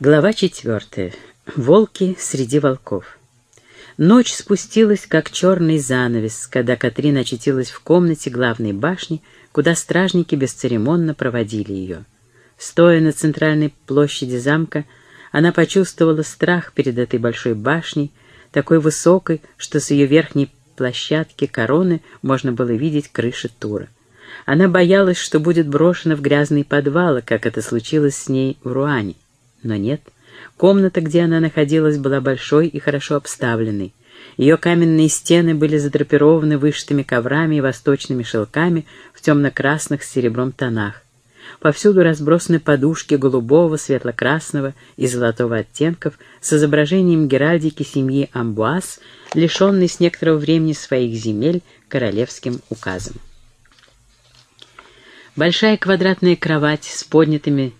Глава четвертая. Волки среди волков. Ночь спустилась, как черный занавес, когда Катрин очутилась в комнате главной башни, куда стражники бесцеремонно проводили ее. Стоя на центральной площади замка, она почувствовала страх перед этой большой башней, такой высокой, что с ее верхней площадки короны можно было видеть крыши Тура. Она боялась, что будет брошена в грязный подвал, как это случилось с ней в Руане. Но нет, комната, где она находилась, была большой и хорошо обставленной. Ее каменные стены были задрапированы вышитыми коврами и восточными шелками в темно-красных с серебром тонах. Повсюду разбросаны подушки голубого, светло-красного и золотого оттенков с изображением геральдики семьи Амбуаз, лишенной с некоторого времени своих земель королевским указом. Большая квадратная кровать с поднятыми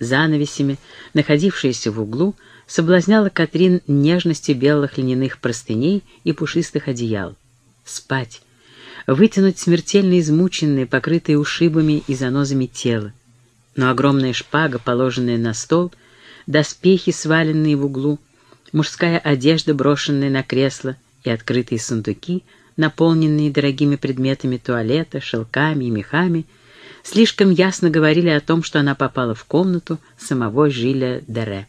занавесями, находившаяся в углу, соблазняла Катрин нежностью белых льняных простыней и пушистых одеял. Спать. Вытянуть смертельно измученные, покрытые ушибами и занозами тело. Но огромная шпага, положенная на стол, доспехи, сваленные в углу, мужская одежда, брошенная на кресло, и открытые сундуки, наполненные дорогими предметами туалета, шелками и мехами — слишком ясно говорили о том, что она попала в комнату самого Жиля Дере.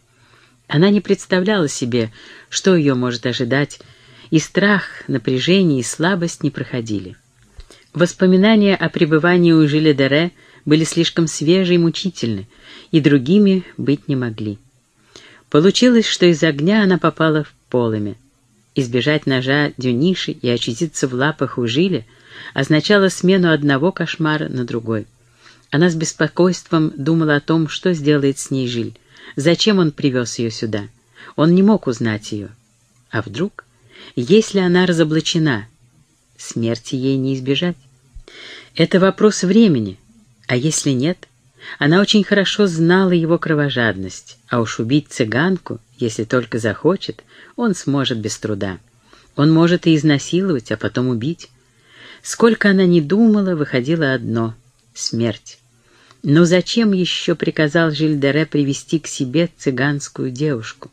Она не представляла себе, что ее может ожидать, и страх, напряжение и слабость не проходили. Воспоминания о пребывании у Жиля Дере были слишком свежи и мучительны, и другими быть не могли. Получилось, что из огня она попала в полыми. Избежать ножа Дюниши и очутиться в лапах у Жиля означало смену одного кошмара на другой. Она с беспокойством думала о том, что сделает с ней Жиль, зачем он привез ее сюда. Он не мог узнать ее. А вдруг, если она разоблачена, смерти ей не избежать? Это вопрос времени, а если нет? Она очень хорошо знала его кровожадность, а уж убить цыганку, если только захочет, он сможет без труда. Он может и изнасиловать, а потом убить. Сколько она не думала, выходило одно — смерть. Но зачем еще приказал Жильдере привести к себе цыганскую девушку?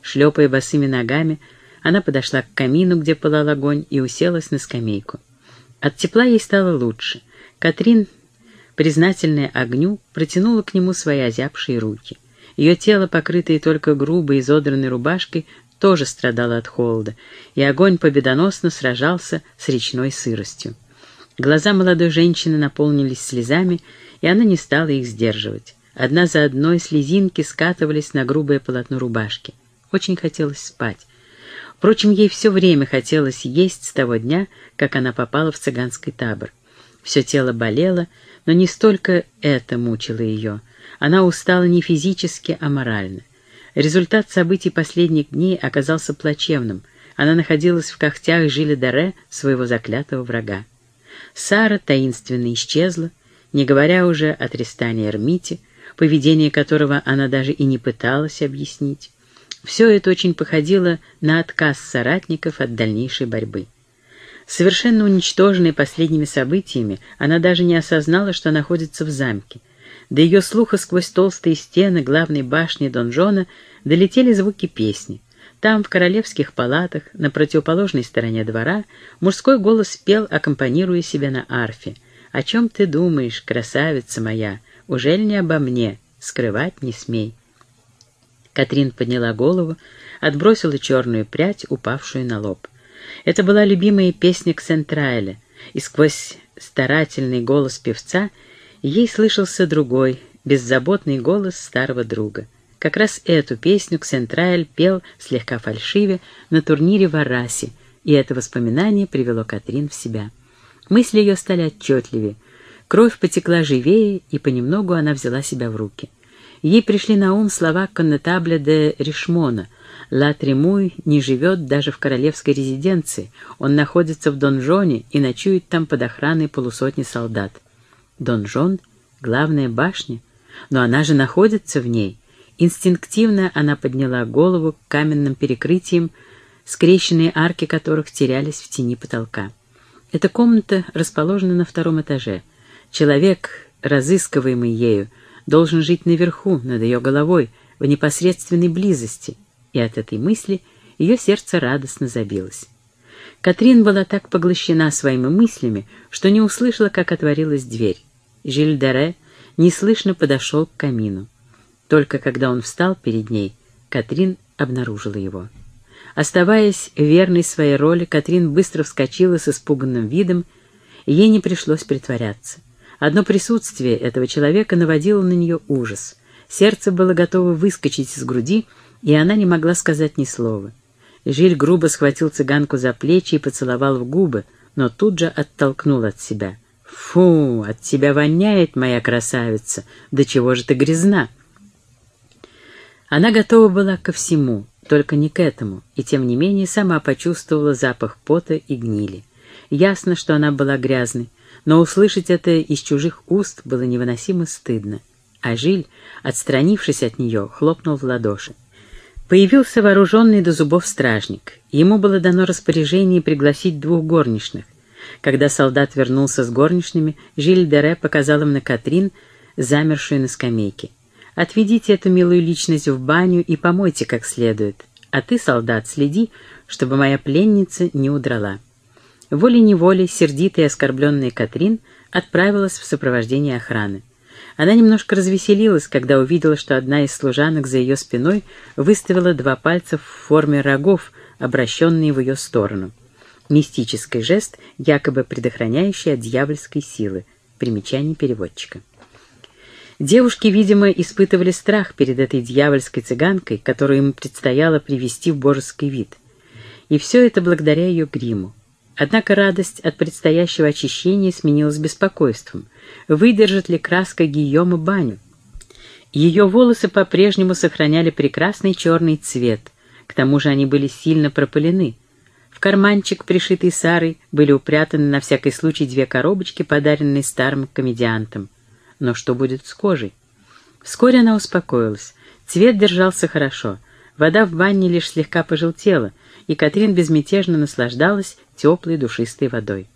Шлепая босыми ногами, она подошла к камину, где пылал огонь, и уселась на скамейку. От тепла ей стало лучше. Катрин, признательная огню, протянула к нему свои озябшие руки. Ее тело, покрытое только грубой изодранной рубашкой, тоже страдало от холода, и огонь победоносно сражался с речной сыростью. Глаза молодой женщины наполнились слезами, и она не стала их сдерживать. Одна за одной слезинки скатывались на грубое полотно рубашки. Очень хотелось спать. Впрочем, ей все время хотелось есть с того дня, как она попала в цыганский табор. Все тело болело, но не столько это мучило ее. Она устала не физически, а морально. Результат событий последних дней оказался плачевным. Она находилась в когтях Жиля Даре, своего заклятого врага. Сара таинственно исчезла, не говоря уже о Тристане Эрмите, поведение которого она даже и не пыталась объяснить. Все это очень походило на отказ соратников от дальнейшей борьбы. Совершенно уничтоженной последними событиями, она даже не осознала, что находится в замке. До ее слуха сквозь толстые стены главной башни донжона долетели звуки песни. Там, в королевских палатах, на противоположной стороне двора, мужской голос пел, аккомпанируя себя на арфе — «О чем ты думаешь, красавица моя? Ужель не обо мне? Скрывать не смей». Катрин подняла голову, отбросила черную прядь, упавшую на лоб. Это была любимая песня Ксентрайля, и сквозь старательный голос певца ей слышался другой, беззаботный голос старого друга. Как раз эту песню Ксентрайль пел слегка фальшиве на турнире в Арасе, и это воспоминание привело Катрин в себя. Мысли ее стали отчетливее. Кровь потекла живее, и понемногу она взяла себя в руки. Ей пришли на ум слова коннетабля де Ришмона. «Ла Тремуй не живет даже в королевской резиденции. Он находится в донжоне и ночует там под охраной полусотни солдат». Донжон — главная башня, но она же находится в ней. Инстинктивно она подняла голову к каменным перекрытиям, скрещенные арки которых терялись в тени потолка. Эта комната расположена на втором этаже. Человек, разыскиваемый ею, должен жить наверху, над ее головой, в непосредственной близости, и от этой мысли ее сердце радостно забилось. Катрин была так поглощена своими мыслями, что не услышала, как отворилась дверь. Жиль Дере неслышно подошел к камину. Только когда он встал перед ней, Катрин обнаружила его. Оставаясь верной своей роли, Катрин быстро вскочила с испуганным видом, ей не пришлось притворяться. Одно присутствие этого человека наводило на нее ужас. Сердце было готово выскочить из груди, и она не могла сказать ни слова. Жиль грубо схватил цыганку за плечи и поцеловал в губы, но тут же оттолкнул от себя. «Фу, от тебя воняет, моя красавица! Да чего же ты грязна!» Она готова была ко всему, только не к этому, и тем не менее сама почувствовала запах пота и гнили. Ясно, что она была грязной, но услышать это из чужих уст было невыносимо стыдно. А Жиль, отстранившись от нее, хлопнул в ладоши. Появился вооруженный до зубов стражник. Ему было дано распоряжение пригласить двух горничных. Когда солдат вернулся с горничными, Жиль Дере показал им на Катрин, замершую на скамейке. «Отведите эту милую личность в баню и помойте как следует. А ты, солдат, следи, чтобы моя пленница не удрала». Волей-неволей сердитая и оскорбленная Катрин отправилась в сопровождение охраны. Она немножко развеселилась, когда увидела, что одна из служанок за ее спиной выставила два пальца в форме рогов, обращенные в ее сторону. Мистический жест, якобы предохраняющий от дьявольской силы. Примечание переводчика. Девушки, видимо, испытывали страх перед этой дьявольской цыганкой, которую им предстояло привести в божеский вид. И все это благодаря ее гриму. Однако радость от предстоящего очищения сменилась беспокойством. Выдержит ли краска Гийома баню? Ее волосы по-прежнему сохраняли прекрасный черный цвет, к тому же они были сильно пропылены. В карманчик, пришитый Сарой, были упрятаны на всякий случай две коробочки, подаренные старым комедиантом. Но что будет с кожей? Вскоре она успокоилась. Цвет держался хорошо. Вода в ванне лишь слегка пожелтела — и Катрин безмятежно наслаждалась теплой душистой водой.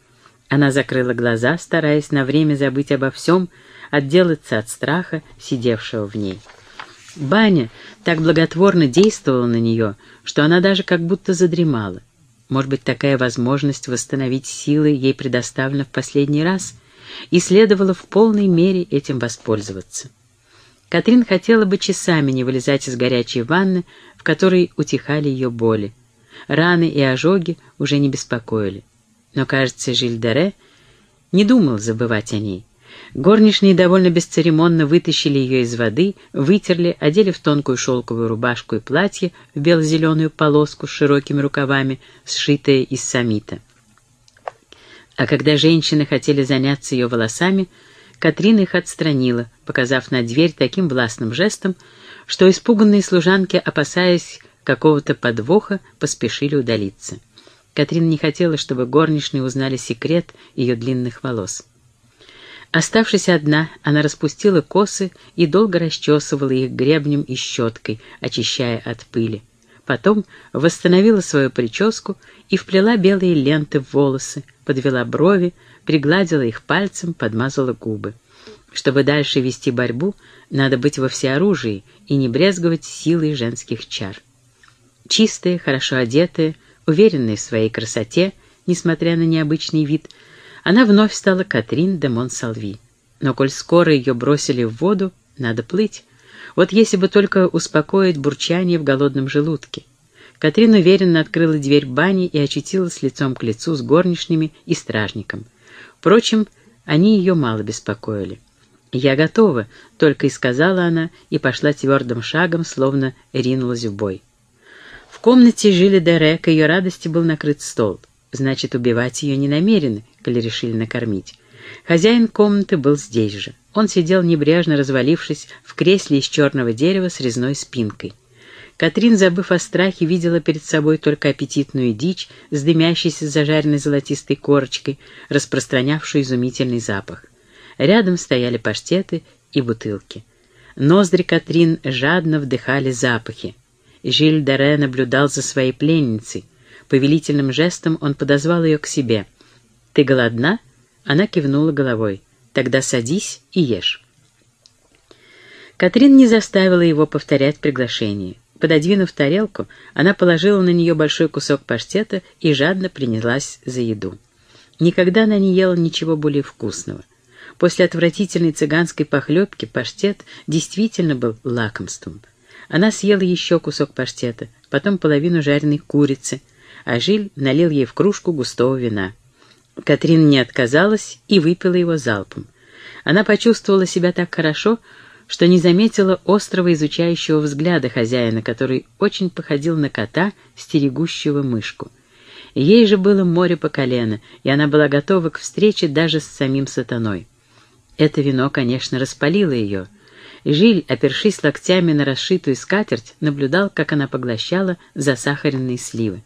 Она закрыла глаза, стараясь на время забыть обо всем, отделаться от страха, сидевшего в ней. Баня так благотворно действовала на нее, что она даже как будто задремала. Может быть, такая возможность восстановить силы ей предоставлена в последний раз, и следовало в полной мере этим воспользоваться. Катрин хотела бы часами не вылезать из горячей ванны, в которой утихали ее боли. Раны и ожоги уже не беспокоили. Но, кажется, Жильдере не думал забывать о ней. Горничные довольно бесцеремонно вытащили ее из воды, вытерли, одели в тонкую шелковую рубашку и платье в бело-зеленую полоску с широкими рукавами, сшитое из самита. А когда женщины хотели заняться ее волосами, Катрина их отстранила, показав на дверь таким властным жестом, что испуганные служанки, опасаясь какого-то подвоха, поспешили удалиться. Катрин не хотела, чтобы горничные узнали секрет ее длинных волос. Оставшись одна, она распустила косы и долго расчесывала их гребнем и щеткой, очищая от пыли. Потом восстановила свою прическу и вплела белые ленты в волосы, подвела брови, пригладила их пальцем, подмазала губы. Чтобы дальше вести борьбу, надо быть во всеоружии и не брезговать силой женских чар. Чистая, хорошо одетая, уверенная в своей красоте, несмотря на необычный вид, она вновь стала Катрин де Монсалви. Но коль скоро ее бросили в воду, надо плыть. Вот если бы только успокоить бурчание в голодном желудке. Катрин уверенно открыла дверь бани и очутилась лицом к лицу с горничными и стражником. Впрочем, они ее мало беспокоили. «Я готова», — только и сказала она, и пошла твердым шагом, словно ринулась в бой. В комнате жили Дере, к ее радости был накрыт стол. Значит, убивать ее не намерены, коли решили накормить. Хозяин комнаты был здесь же. Он сидел небрежно развалившись в кресле из черного дерева с резной спинкой. Катрин, забыв о страхе, видела перед собой только аппетитную дичь с дымящейся зажаренной золотистой корочкой, распространявшую изумительный запах. Рядом стояли паштеты и бутылки. Ноздри Катрин жадно вдыхали запахи. Жиль Даре наблюдал за своей пленницей. Повелительным жестом он подозвал ее к себе. «Ты голодна?» Она кивнула головой. «Тогда садись и ешь». Катрин не заставила его повторять приглашение. Пододвинув тарелку, она положила на нее большой кусок паштета и жадно принялась за еду. Никогда она не ела ничего более вкусного. После отвратительной цыганской похлебки паштет действительно был лакомством. Она съела еще кусок паштета, потом половину жареной курицы, а Жиль налил ей в кружку густого вина. Катрин не отказалась и выпила его залпом. Она почувствовала себя так хорошо, что не заметила острого изучающего взгляда хозяина, который очень походил на кота, стерегущего мышку. Ей же было море по колено, и она была готова к встрече даже с самим сатаной. Это вино, конечно, распалило ее. Жиль, опершись локтями на расшитую скатерть, наблюдал, как она поглощала засахаренные сливы.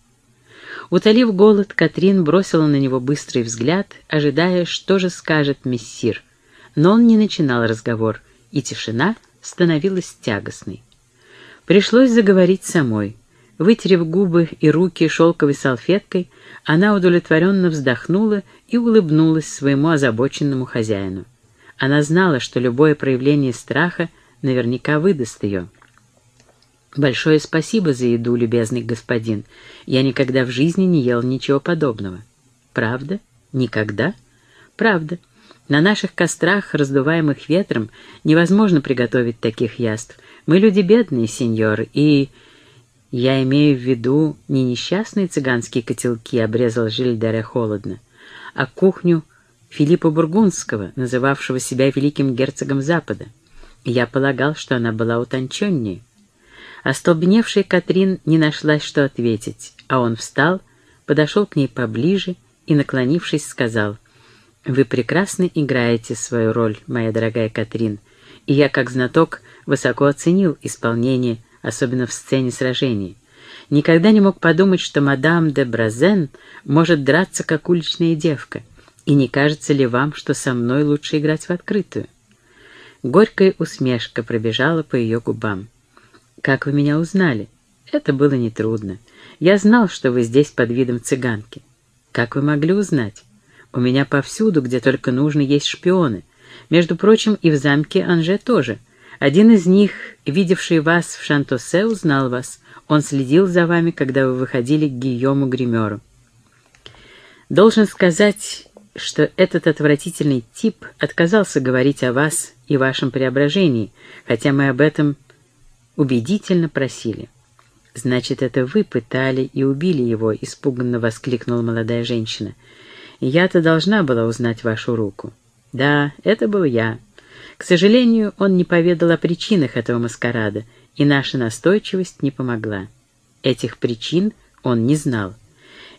Утолив голод, Катрин бросила на него быстрый взгляд, ожидая, что же скажет мессир. Но он не начинал разговор, и тишина становилась тягостной. Пришлось заговорить самой. Вытерев губы и руки шелковой салфеткой, она удовлетворенно вздохнула и улыбнулась своему озабоченному хозяину. Она знала, что любое проявление страха наверняка выдаст ее. «Большое спасибо за еду, любезный господин. Я никогда в жизни не ел ничего подобного». «Правда? Никогда?» «Правда. На наших кострах, раздуваемых ветром, невозможно приготовить таких яств. Мы люди бедные, сеньор, и...» «Я имею в виду не несчастные цыганские котелки», — обрезал Жильдере холодно, «а кухню Филиппа Бургундского, называвшего себя великим герцогом Запада. Я полагал, что она была утонченнее. Остолбневшая Катрин не нашлась, что ответить, а он встал, подошел к ней поближе и, наклонившись, сказал, «Вы прекрасно играете свою роль, моя дорогая Катрин, и я, как знаток, высоко оценил исполнение, особенно в сцене сражения. Никогда не мог подумать, что мадам де Бразен может драться, как уличная девка». И не кажется ли вам, что со мной лучше играть в открытую?» Горькая усмешка пробежала по ее губам. «Как вы меня узнали?» «Это было нетрудно. Я знал, что вы здесь под видом цыганки. Как вы могли узнать? У меня повсюду, где только нужно, есть шпионы. Между прочим, и в замке Анже тоже. Один из них, видевший вас в Шантосе, узнал вас. Он следил за вами, когда вы выходили к Гийому Гримеру. Должен сказать, что этот отвратительный тип отказался говорить о вас и вашем преображении, хотя мы об этом убедительно просили. «Значит, это вы пытали и убили его», — испуганно воскликнула молодая женщина. «Я-то должна была узнать вашу руку». «Да, это был я. К сожалению, он не поведал о причинах этого маскарада, и наша настойчивость не помогла. Этих причин он не знал.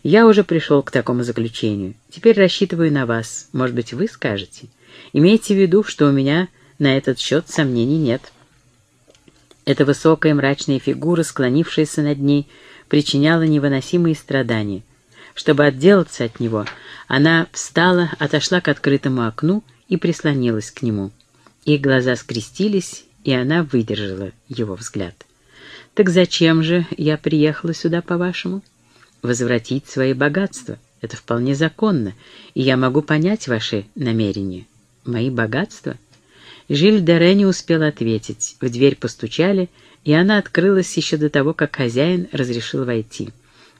Я уже пришел к такому заключению. Теперь рассчитываю на вас. Может быть, вы скажете. Имейте в виду, что у меня на этот счет сомнений нет. Эта высокая мрачная фигура, склонившаяся над ней, причиняла невыносимые страдания. Чтобы отделаться от него, она встала, отошла к открытому окну и прислонилась к нему. Их глаза скрестились, и она выдержала его взгляд. «Так зачем же я приехала сюда, по-вашему?» возвратить свои богатства. Это вполне законно, и я могу понять ваши намерения. Мои богатства? Жиль Дере не успел ответить. В дверь постучали, и она открылась еще до того, как хозяин разрешил войти.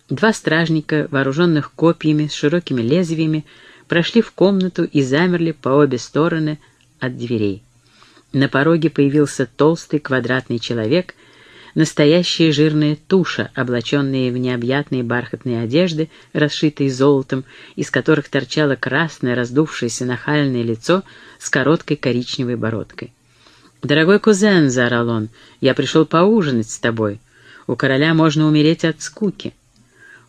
Два стражника, вооруженных копьями с широкими лезвиями, прошли в комнату и замерли по обе стороны от дверей. На пороге появился толстый квадратный человек — настоящая жирная туша, облаченная в необъятные бархатные одежды, расшитые золотом, из которых торчало красное, раздувшееся нахальное лицо с короткой коричневой бородкой. «Дорогой кузен», — заорал он, — «я пришел поужинать с тобой. У короля можно умереть от скуки».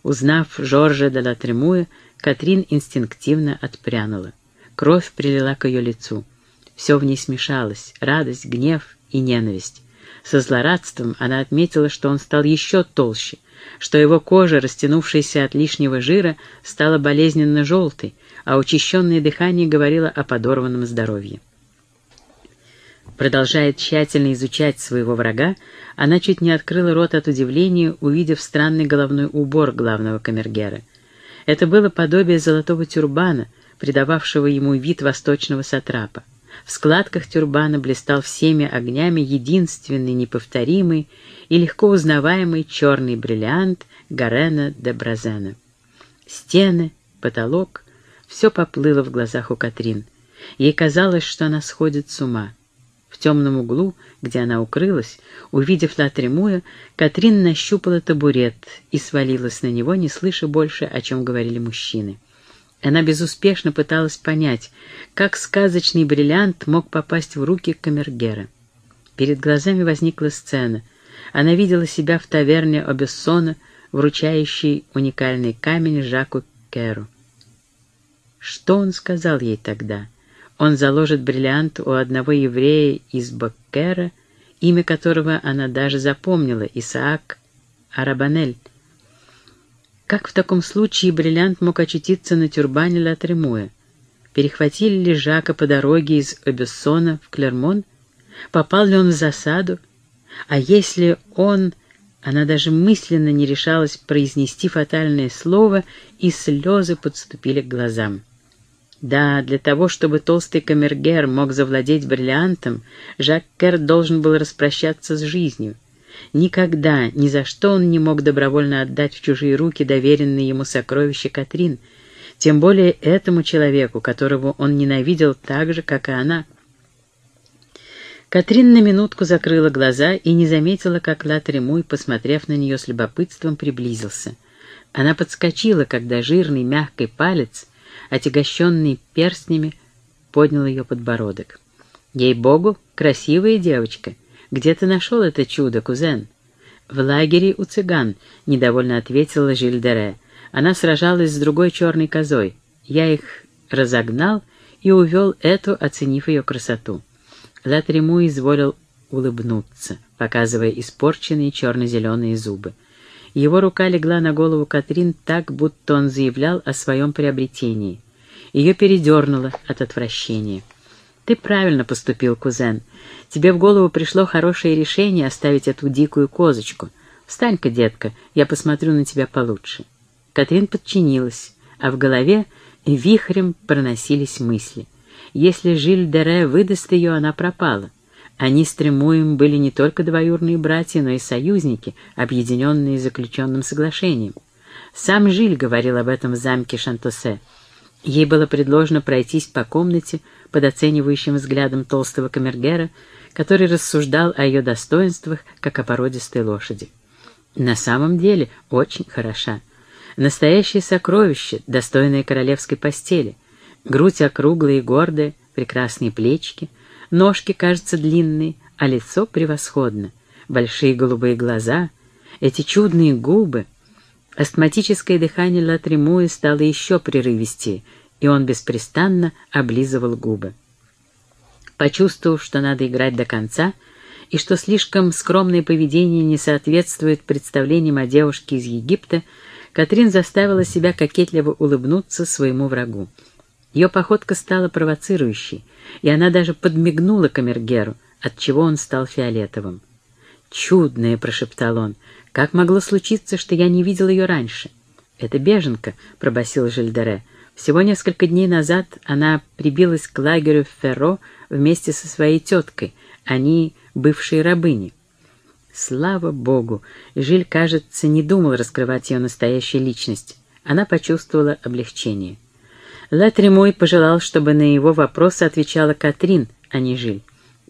Узнав Жоржа де Латремуя, Катрин инстинктивно отпрянула. Кровь прилила к ее лицу. Все в ней смешалось — радость, гнев и ненависть. Со злорадством она отметила, что он стал еще толще, что его кожа, растянувшаяся от лишнего жира, стала болезненно желтой, а учащенное дыхание говорило о подорванном здоровье. Продолжая тщательно изучать своего врага, она чуть не открыла рот от удивления, увидев странный головной убор главного камергера. Это было подобие золотого тюрбана, придававшего ему вид восточного сатрапа. В складках тюрбана блистал всеми огнями единственный, неповторимый и легко узнаваемый черный бриллиант Гарена де Бразена. Стены, потолок — все поплыло в глазах у Катрин. Ей казалось, что она сходит с ума. В темном углу, где она укрылась, увидев Латремуя, Катрин нащупала табурет и свалилась на него, не слыша больше, о чем говорили мужчины. Она безуспешно пыталась понять, как сказочный бриллиант мог попасть в руки камергера. Перед глазами возникла сцена. Она видела себя в таверне Обессона, вручающей уникальный камень Жаку Керу. Что он сказал ей тогда? Он заложит бриллиант у одного еврея из Баккера, имя которого она даже запомнила, Исаак Арабанель. Как в таком случае бриллиант мог очутиться на тюрбане Ла Тремуя? Перехватили ли Жака по дороге из Обессона в Клермон? Попал ли он в засаду? А если он... Она даже мысленно не решалась произнести фатальное слово, и слезы подступили к глазам. Да, для того, чтобы толстый камергер мог завладеть бриллиантом, Жак Кер должен был распрощаться с жизнью. Никогда, ни за что он не мог добровольно отдать в чужие руки доверенные ему сокровища Катрин, тем более этому человеку, которого он ненавидел так же, как и она. Катрин на минутку закрыла глаза и не заметила, как Латремуй, посмотрев на нее с любопытством, приблизился. Она подскочила, когда жирный мягкий палец — отягощенный перстнями, поднял ее подбородок. «Ей-богу, красивая девочка! Где ты нашел это чудо, кузен?» «В лагере у цыган», — недовольно ответила Жильдере. «Она сражалась с другой черной козой. Я их разогнал и увел эту, оценив ее красоту». Латриму изволил улыбнуться, показывая испорченные черно-зеленые зубы. Его рука легла на голову Катрин так, будто он заявлял о своем приобретении. Ее передернуло от отвращения. «Ты правильно поступил, кузен. Тебе в голову пришло хорошее решение оставить эту дикую козочку. Встань-ка, детка, я посмотрю на тебя получше». Катрин подчинилась, а в голове вихрем проносились мысли. Если Жиль Дере выдаст ее, она пропала. Они с Тремуем были не только двоюрные братья, но и союзники, объединенные заключенным соглашением. Сам Жиль говорил об этом в замке Шантосе. Ей было предложено пройтись по комнате под оценивающим взглядом толстого камергера, который рассуждал о ее достоинствах, как о породистой лошади. На самом деле очень хороша. Настоящее сокровище, достойное королевской постели. Грудь округлая и гордая, прекрасные плечики, Ножки, кажется, длинные, а лицо превосходно. Большие голубые глаза, эти чудные губы. Астматическое дыхание Латремуи стало еще прерывистее, и он беспрестанно облизывал губы. Почувствовав, что надо играть до конца, и что слишком скромное поведение не соответствует представлениям о девушке из Египта, Катрин заставила себя кокетливо улыбнуться своему врагу. Ее походка стала провоцирующей, и она даже подмигнула Камергеру, отчего он стал фиолетовым. «Чудное!» — прошептал он. «Как могло случиться, что я не видел ее раньше?» «Это беженка», — пробасил Жильдере. «Всего несколько дней назад она прибилась к лагерю в Ферро вместе со своей теткой. Они бывшие рабыни». Слава богу! Жиль, кажется, не думал раскрывать ее настоящую личность. Она почувствовала облегчение. Латремой пожелал, чтобы на его вопросы отвечала Катрин, а не Жиль.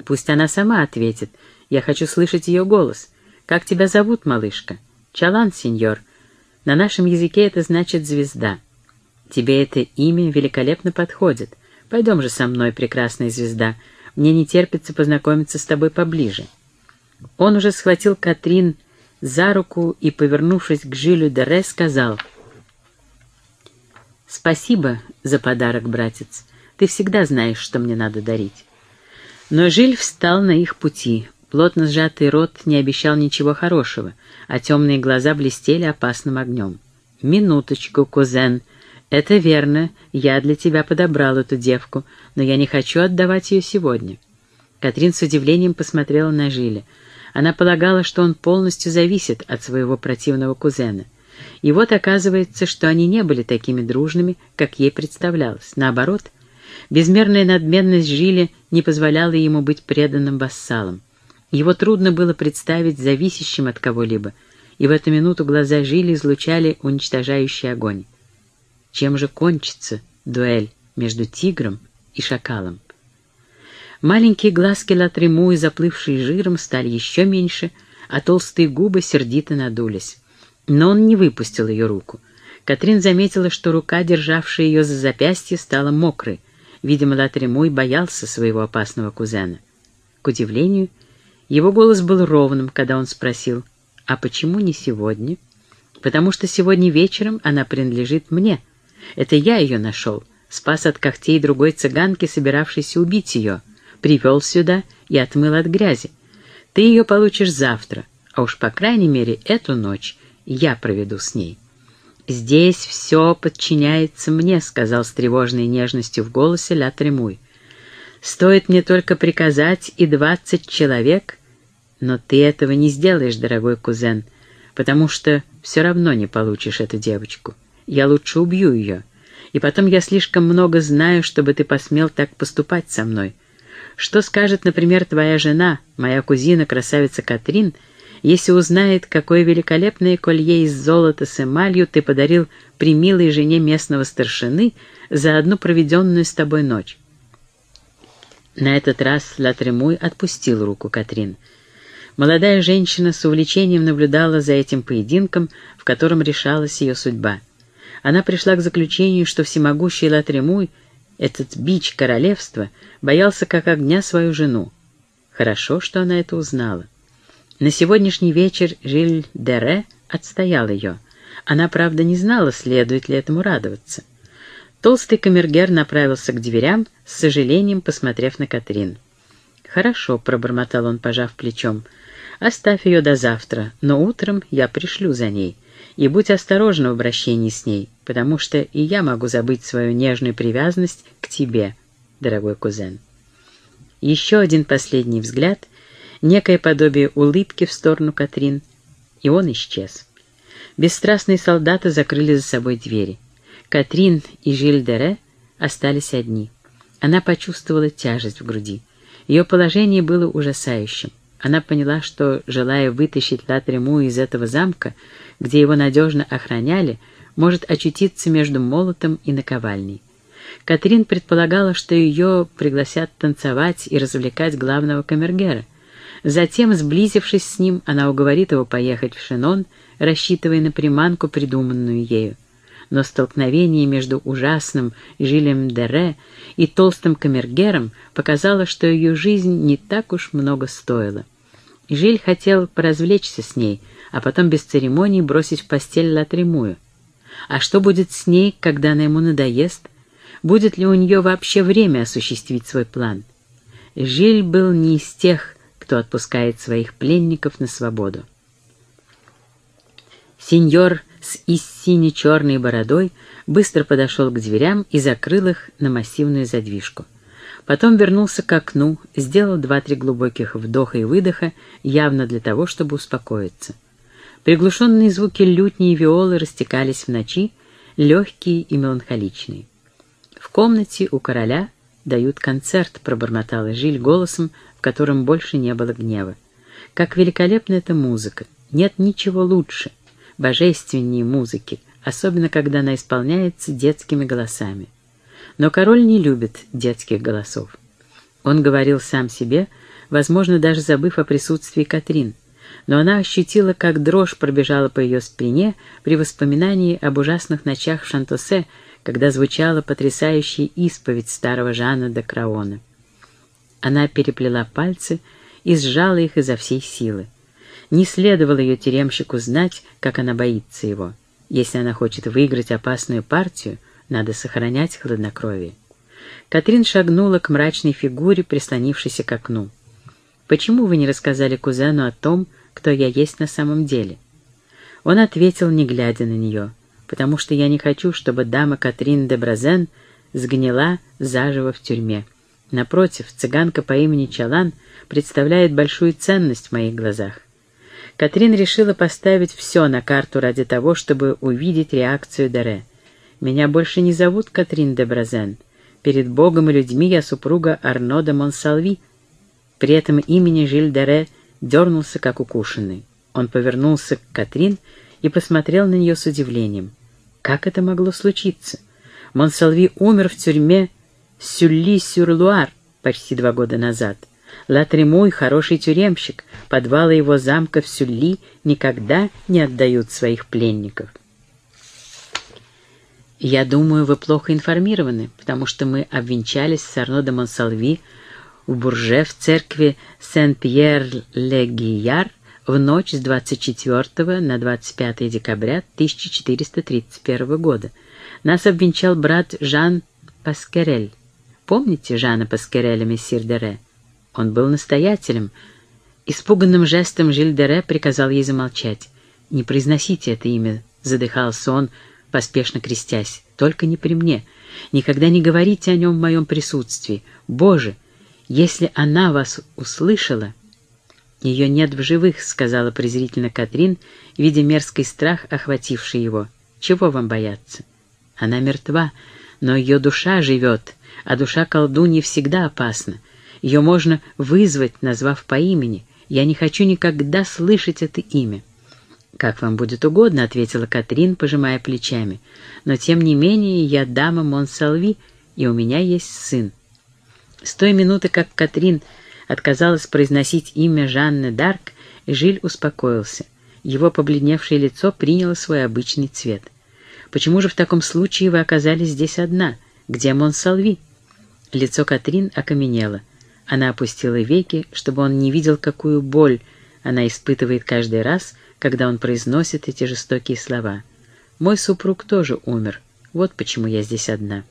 Пусть она сама ответит. Я хочу слышать ее голос. Как тебя зовут, малышка? Чалан, сеньор. На нашем языке это значит «звезда». Тебе это имя великолепно подходит. Пойдем же со мной, прекрасная звезда. Мне не терпится познакомиться с тобой поближе. Он уже схватил Катрин за руку и, повернувшись к Жилю Дере, сказал — «Спасибо за подарок, братец. Ты всегда знаешь, что мне надо дарить». Но Жиль встал на их пути. Плотно сжатый рот не обещал ничего хорошего, а темные глаза блестели опасным огнем. «Минуточку, кузен. Это верно, я для тебя подобрал эту девку, но я не хочу отдавать ее сегодня». Катрин с удивлением посмотрела на Жиля. Она полагала, что он полностью зависит от своего противного кузена — и вот оказывается, что они не были такими дружными, как ей представлялось. Наоборот, безмерная надменность Жиля не позволяла ему быть преданным вассалом. Его трудно было представить зависящим от кого-либо, и в эту минуту глаза Жили излучали уничтожающий огонь. Чем же кончится дуэль между тигром и шакалом? Маленькие глазки Латремуи, заплывшие жиром, стали еще меньше, а толстые губы сердито надулись. Но он не выпустил ее руку. Катрин заметила, что рука, державшая ее за запястье, стала мокрой. Видимо, Латремуй боялся своего опасного кузена. К удивлению, его голос был ровным, когда он спросил, «А почему не сегодня?» «Потому что сегодня вечером она принадлежит мне. Это я ее нашел, спас от когтей другой цыганки, собиравшейся убить ее, привел сюда и отмыл от грязи. Ты ее получишь завтра, а уж по крайней мере эту ночь я проведу с ней». «Здесь все подчиняется мне», — сказал с тревожной нежностью в голосе Ля Тремуй. «Стоит мне только приказать, и двадцать человек...» «Но ты этого не сделаешь, дорогой кузен, потому что все равно не получишь эту девочку. Я лучше убью ее. И потом я слишком много знаю, чтобы ты посмел так поступать со мной. Что скажет, например, твоя жена, моя кузина, красавица Катрин, — если узнает, какое великолепное колье из золота с эмалью ты подарил примилой жене местного старшины за одну проведенную с тобой ночь. На этот раз Латремуй отпустил руку Катрин. Молодая женщина с увлечением наблюдала за этим поединком, в котором решалась ее судьба. Она пришла к заключению, что всемогущий Латремуй, этот бич королевства, боялся как огня свою жену. Хорошо, что она это узнала. На сегодняшний вечер Жиль Дере отстоял ее. Она, правда, не знала, следует ли этому радоваться. Толстый камергер направился к дверям, с сожалением посмотрев на Катрин. «Хорошо», — пробормотал он, пожав плечом, — «оставь ее до завтра, но утром я пришлю за ней. И будь осторожна в обращении с ней, потому что и я могу забыть свою нежную привязанность к тебе, дорогой кузен». Еще один последний взгляд — некое подобие улыбки в сторону Катрин, и он исчез. Бесстрастные солдаты закрыли за собой двери. Катрин и Жильдере остались одни. Она почувствовала тяжесть в груди. Ее положение было ужасающим. Она поняла, что, желая вытащить Латрему из этого замка, где его надежно охраняли, может очутиться между молотом и наковальней. Катрин предполагала, что ее пригласят танцевать и развлекать главного камергера — Затем, сблизившись с ним, она уговорит его поехать в Шинон, рассчитывая на приманку, придуманную ею. Но столкновение между ужасным Жилем Дере и толстым камергером показало, что ее жизнь не так уж много стоила. Жиль хотел поразвлечься с ней, а потом без церемоний бросить в постель Латремую. А что будет с ней, когда она ему надоест? Будет ли у нее вообще время осуществить свой план? Жиль был не из тех, кто отпускает своих пленников на свободу. Сеньор с истине черной бородой быстро подошел к дверям и закрыл их на массивную задвижку. Потом вернулся к окну, сделал два-три глубоких вдоха и выдоха, явно для того, чтобы успокоиться. Приглушенные звуки лютни и виолы растекались в ночи, легкие и меланхоличные. В комнате у короля дают концерт, пробормотала Жиль голосом, в котором больше не было гнева. Как великолепна эта музыка! Нет ничего лучше, божественнее музыки, особенно когда она исполняется детскими голосами. Но король не любит детских голосов. Он говорил сам себе, возможно, даже забыв о присутствии Катрин, но она ощутила, как дрожь пробежала по ее спине при воспоминании об ужасных ночах в Шантосе, когда звучала потрясающая исповедь старого Жана де Краона. Она переплела пальцы и сжала их изо всей силы. Не следовало ее тюремщику знать, как она боится его. Если она хочет выиграть опасную партию, надо сохранять хладнокровие. Катрин шагнула к мрачной фигуре, прислонившейся к окну. «Почему вы не рассказали кузену о том, кто я есть на самом деле?» Он ответил, не глядя на нее потому что я не хочу, чтобы дама Катрин де Бразен сгнила заживо в тюрьме. Напротив, цыганка по имени Чалан представляет большую ценность в моих глазах. Катрин решила поставить все на карту ради того, чтобы увидеть реакцию Дере. «Меня больше не зовут Катрин де Бразен. Перед Богом и людьми я супруга Арно де Монсалви». При этом имени Жиль-Дере дернулся, как укушенный. Он повернулся к Катрин и посмотрел на нее с удивлением. Как это могло случиться? Монсалви умер в тюрьме Сюлли-Сюр-Луар почти два года назад. Латремуй — хороший тюремщик, подвалы его замка в Сюлли никогда не отдают своих пленников. «Я думаю, вы плохо информированы, потому что мы обвенчались с Арно де Монсалви в Бурже в церкви Сен-Пьер-Ле-Гияр в ночь с 24 на 25 декабря 1431 года. Нас обвенчал брат Жан Паскерель. Помните Жана Паскереля, мессир Дере? Он был настоятелем. Испуганным жестом Жиль Дере приказал ей замолчать. «Не произносите это имя», — задыхался он, поспешно крестясь. «Только не при мне. Никогда не говорите о нем в моем присутствии. Боже, если она вас услышала...» «Ее нет в живых», — сказала презрительно Катрин, видя мерзкий страх, охвативший его. «Чего вам бояться? Она мертва, но ее душа живет, а душа колдуньи всегда опасна. Ее можно вызвать, назвав по имени. Я не хочу никогда слышать это имя». «Как вам будет угодно», — ответила Катрин, пожимая плечами. «Но тем не менее я дама Монсалви, и у меня есть сын». С той минуты, как Катрин отказалась произносить имя Жанны Дарк, Жиль успокоился. Его побледневшее лицо приняло свой обычный цвет. «Почему же в таком случае вы оказались здесь одна? Где Монсалви?» Лицо Катрин окаменело. Она опустила веки, чтобы он не видел, какую боль она испытывает каждый раз, когда он произносит эти жестокие слова. «Мой супруг тоже умер. Вот почему я здесь одна».